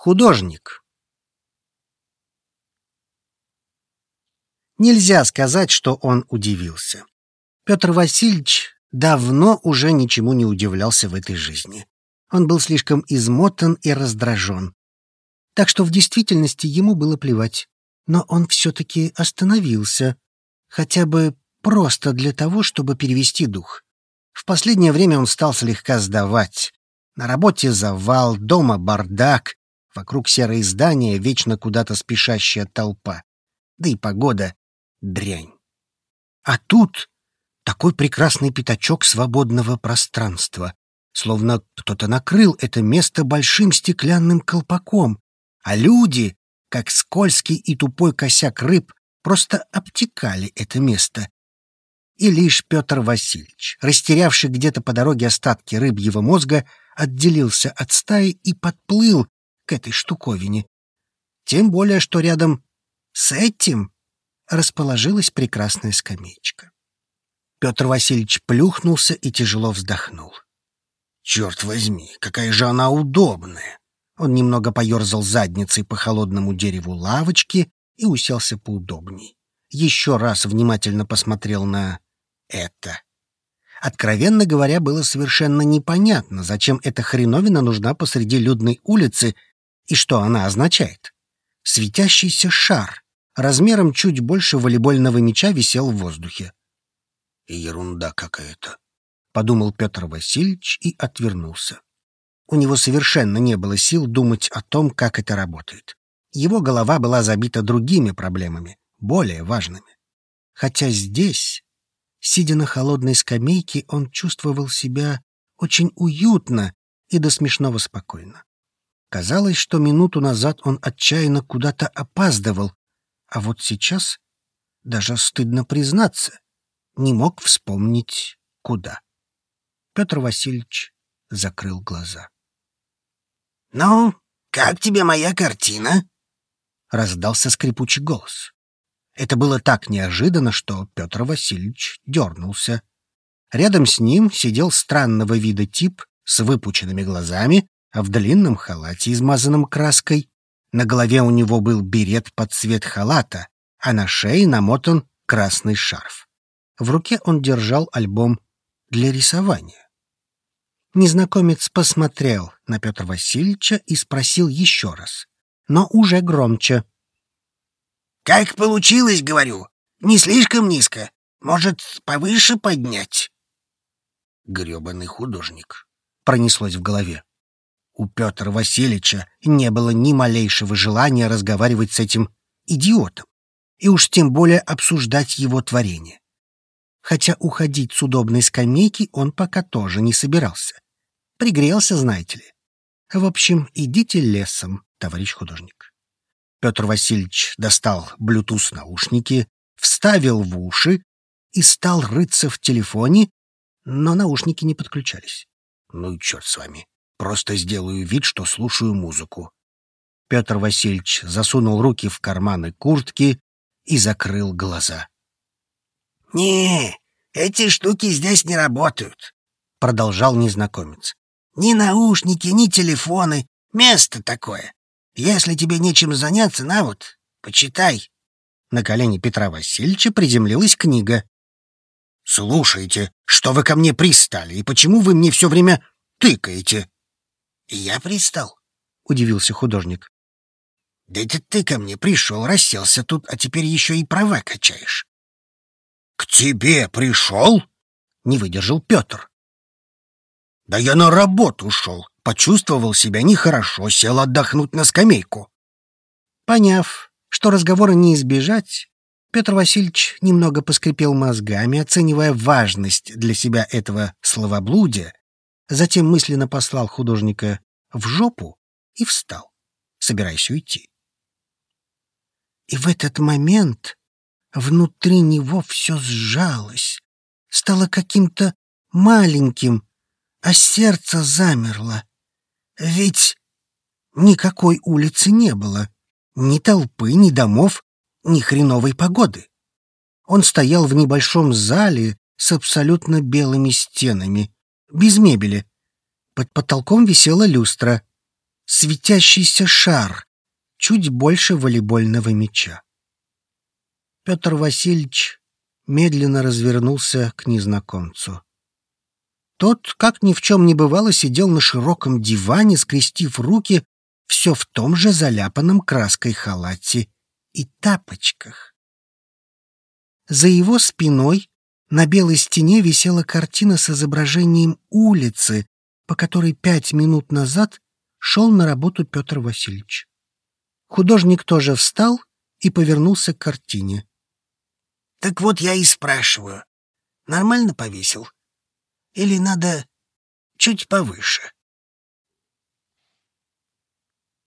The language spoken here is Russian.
Художник. Нельзя сказать, что он удивился. Петр Васильевич давно уже ничему не удивлялся в этой жизни. Он был слишком измотан и раздражен. Так что в действительности ему было плевать. Но он все-таки остановился. Хотя бы просто для того, чтобы перевести дух. В последнее время он стал слегка сдавать. На работе завал, дома бардак, Вокруг серые здания, вечно куда-то спешащая толпа. Да и погода — дрянь. А тут такой прекрасный пятачок свободного пространства, словно кто-то накрыл это место большим стеклянным колпаком, а люди, как скользкий и тупой косяк рыб, просто обтекали это место. И лишь Петр Васильевич, растерявший где-то по дороге остатки рыбьего мозга, отделился от стаи и подплыл к этой штуковине. Тем более, что рядом с этим расположилась прекрасная скамеечка. Петр Васильевич плюхнулся и тяжело вздохнул. «Черт возьми, какая же она удобная!» Он немного поерзал задницей по холодному дереву лавочки и уселся поудобней. Еще раз внимательно посмотрел на это. Откровенно говоря, было совершенно непонятно, зачем эта хреновина нужна посреди людной улицы и что она означает? Светящийся шар размером чуть больше волейбольного мяча висел в воздухе. «Ерунда какая-то», — подумал Петр Васильевич и отвернулся. У него совершенно не было сил думать о том, как это работает. Его голова была забита другими проблемами, более важными. Хотя здесь, сидя на холодной скамейке, он чувствовал себя очень уютно и до смешного спокойно. Казалось, что минуту назад он отчаянно куда-то опаздывал, а вот сейчас, даже стыдно признаться, не мог вспомнить, куда. Петр Васильевич закрыл глаза. «Ну, как тебе моя картина?» — раздался скрипучий голос. Это было так неожиданно, что Петр Васильевич дернулся. Рядом с ним сидел странного вида тип с выпученными глазами в длинном халате, измазанном краской. На голове у него был берет под цвет халата, а на шее намотан красный шарф. В руке он держал альбом для рисования. Незнакомец посмотрел на Петра Васильевича и спросил еще раз, но уже громче. «Как получилось, говорю? Не слишком низко. Может, повыше поднять?» «Гребаный художник», — пронеслось в голове. У Петра Васильевича не было ни малейшего желания разговаривать с этим идиотом, и уж тем более обсуждать его творение. Хотя уходить с удобной скамейки он пока тоже не собирался. Пригрелся, знаете ли. В общем, идите лесом, товарищ художник. Петр Васильевич достал Bluetooth-наушники, вставил в уши и стал рыться в телефоне, но наушники не подключались. Ну и черт с вами. Просто сделаю вид, что слушаю музыку. Петр Васильевич засунул руки в карманы куртки и закрыл глаза. «Не, эти штуки здесь не работают», — продолжал незнакомец. «Ни наушники, ни телефоны. Место такое. Если тебе нечем заняться, на вот, почитай». На колени Петра Васильевича приземлилась книга. «Слушайте, что вы ко мне пристали, и почему вы мне все время тыкаете?» «Я пристал?» — удивился художник. «Да это ты ко мне пришел, расселся тут, а теперь еще и права качаешь». «К тебе пришел?» — не выдержал Петр. «Да я на работу ушел, почувствовал себя нехорошо, сел отдохнуть на скамейку». Поняв, что разговора не избежать, Петр Васильевич немного поскрипел мозгами, оценивая важность для себя этого словоблудия, Затем мысленно послал художника в жопу и встал, собираясь уйти. И в этот момент внутри него все сжалось, стало каким-то маленьким, а сердце замерло. Ведь никакой улицы не было, ни толпы, ни домов, ни хреновой погоды. Он стоял в небольшом зале с абсолютно белыми стенами, без мебели. Под потолком висела люстра. светящийся шар, чуть больше волейбольного мяча. Петр Васильевич медленно развернулся к незнакомцу. Тот, как ни в чем не бывало, сидел на широком диване, скрестив руки, все в том же заляпанном краской халате и тапочках. За его спиной на белой стене висела картина с изображением улицы, по которой пять минут назад шел на работу Петр Васильевич. Художник тоже встал и повернулся к картине. Так вот я и спрашиваю, нормально повесил? Или надо чуть повыше?